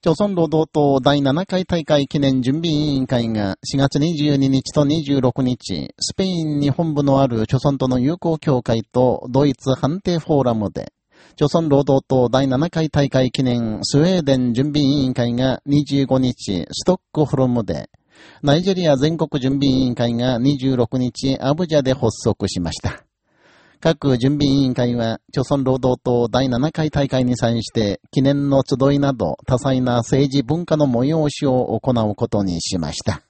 朝鮮労働党第7回大会記念準備委員会が4月22日と26日、スペインに本部のある朝鮮との友好協会とドイツ判定フォーラムで、朝鮮労働党第7回大会記念スウェーデン準備委員会が25日、ストックホルムで、ナイジェリア全国準備委員会が26日、アブジャで発足しました。各準備委員会は、朝鮮労働党第7回大会に際して、記念の集いなど多彩な政治文化の催しを行うことにしました。